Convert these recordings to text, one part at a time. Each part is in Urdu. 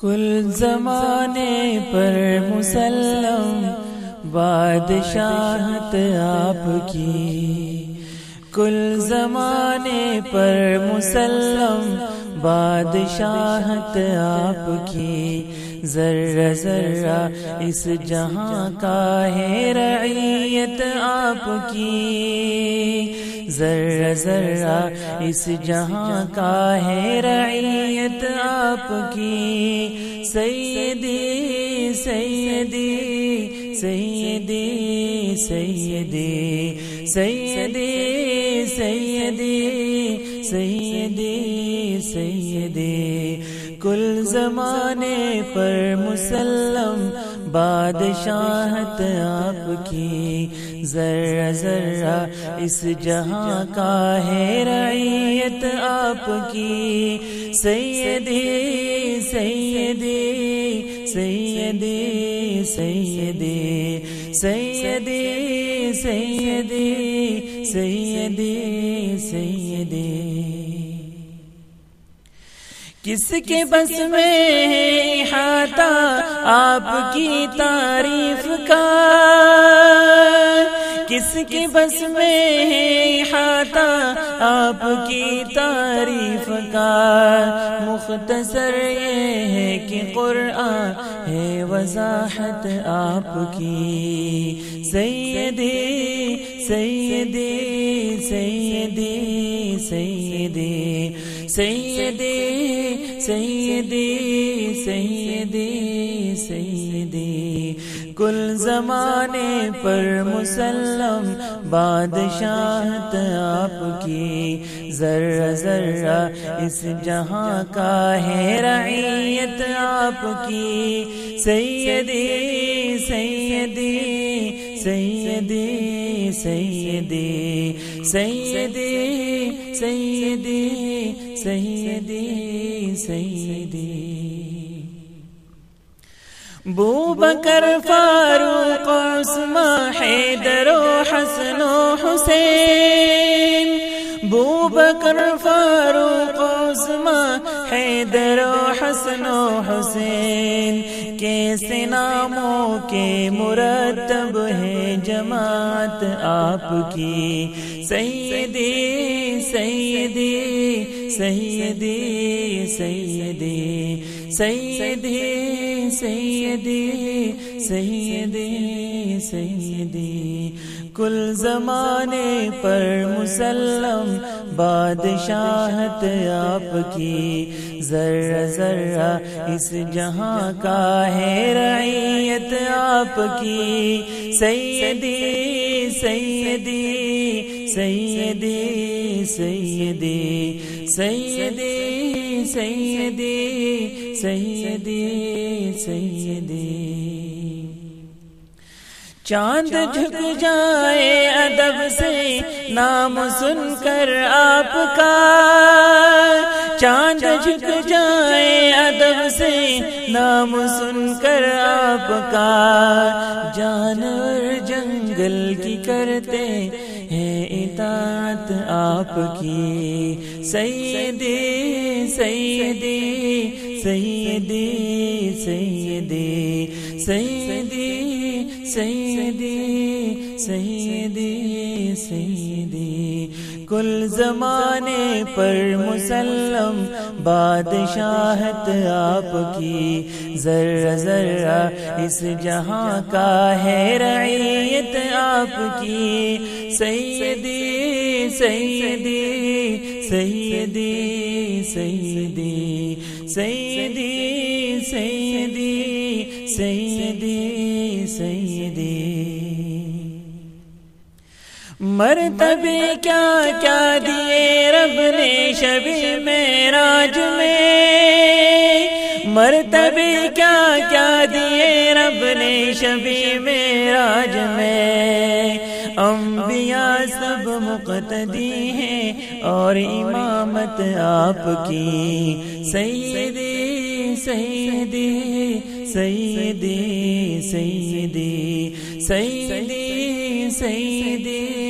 کل زمانے پر مسلم بادشاہت آپ کی۔ کل زمانے پر مسلم بادشاہت آپ کی۔ ذرہ ذرہ اس جہاں کا ہے رعیت آپ کی۔ ذرہ ذرہ اس جہاں کا ہے رعیت آپ کی۔ سیدی سیدی سیدی سیدی سیدی سیدی سیدی سیدی۔ کل زمانے پر مسلم بادشاہت آپ کی۔ ذرہ ذرہ اس جہاں کا ہے رعیت آپ کی۔ سیدی سیدی سیدی سیدی سیدی سیدی سیدی سیدی کس کے بس میں ہاتھا آپ کی تعریف کا کس کے بس میں ہاتھا آپ کی تعریف کا مختصر یہ ہے کہ قرآن ہے وضاحت آپ کی۔ سیدی سیدی سیدی سیدی۔ سیدی سیدی سیدی سیدی کل زمانے پر مسلم بادشاہت آپ کی۔ ذرہ ذرہ اس جہاں کا ہے رعیت آپ کی۔ سیدی سیدی سیدی سیدی سیدی سیدی سیدی سیدی۔ بو بکر، فاروق، عثمان، حیدر و حسن و حسین۔ بو بکر، فاروق، عثمان، حیدر و حسن و حسین۔ کیسے ناموں کے مرتب ہے جماعت آپ کی؟ سیدی سیدی۔ سیدی سیدی سیدی سیدی سیدی سیدی۔ کل زمانے پر مسلم بادشاہت آپ کی۔ ذرہ ذرہ اس جہاں کا ہے رعیت آپ کی۔ سیدی سیدی سیدی سیدی سیدی سیدی سیدی سیدی۔ چاند جھک جائے ادب سے نام سن کر آپ کا۔ چاند جھک جائے ادب سے نام سن کر آپ کا۔ جانور جنگل کی کرتے آپ کی. سیدی سیدی سیدی سیدی سیدی سیدی سیدی سیدی. کل زمانے پر مسلم بادشاہت آپ کی. ذرہ ذرہ اس جہاں کا ہے رعیت آپ کی. سیدی سیدی سیدی سیدی سیدی سیدی سیدی سیدی۔ مرتبے کیا کیا دیے رب نے شبی میں راج میں؟ مرتبے کیا کیا دیے رب نے شبی میں راج میں؟ انبیاء سب مقتدی ہیں اور امامت آپ کی۔ سیدی سیدی سیدی سیدی سیدی سیدی۔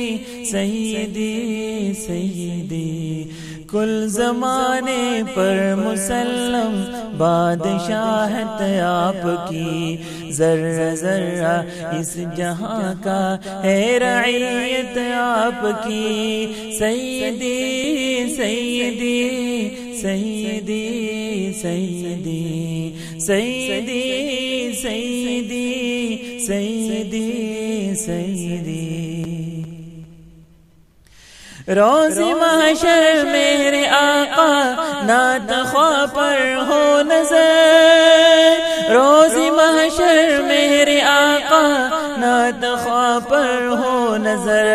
سیدی سیدی، کل زمانے پر مسلم بادشاہت آپ کی۔ ذرہ ذرہ اس جہاں کا ہے رعیت آپ کی۔ سیدی سیدی سیدی سیدی سیدی سیدی سیدی سیدی روز محشر میرے آقا نات خواہ پر ہو نظر۔ روز محشر میرے آقا نات خواہ پر ہو نظر۔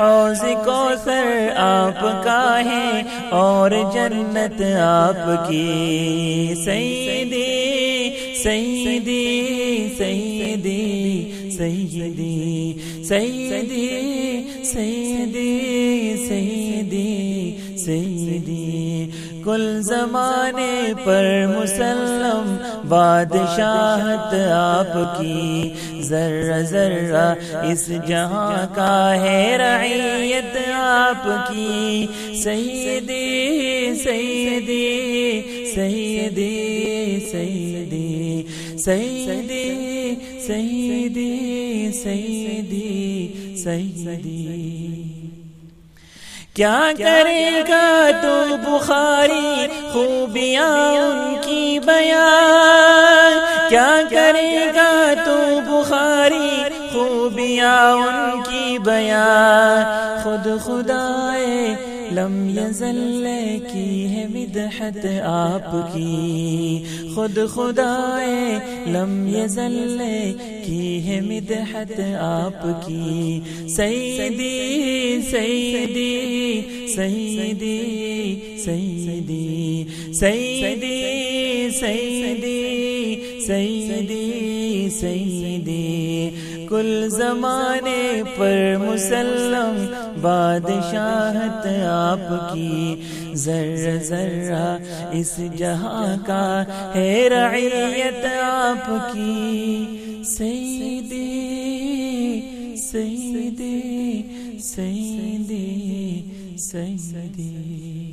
حوض کو سر آپ کا ہے اور جنت آپ کی۔ سیدی سیدی سیدی سیدی سیدی سیدی سیدی سیدی۔ کل زمانے پر مسلم بادشاہت آپ کی۔ ذرہ ذرہ اس جہاں کا ہے رعیت آپ کی۔ سیدی سیدی سیدی سیدی سیدی سیدی۔ سیدی سیدی۔ کیا کرے گا تو بخاری خوبیاں ان کی بیان؟ کیا کرے گا تو بخاری خوبیاں ان کی بیان؟ خود خدائے لم یزل کی ہے مدحت آپ کی۔ خود خدائے لم یزل کی ہے مدحت آپ کی۔ سیدی سیدی سیدی سیدی سیدی سیدی سیدی سیدی۔ کل زمانے پر مسلم بادشاہت آپ کی۔ ذرہ ذرہ اس جہاں کا ہے رعیت آپ کی۔ سیدی سیدی سیدی سیدی۔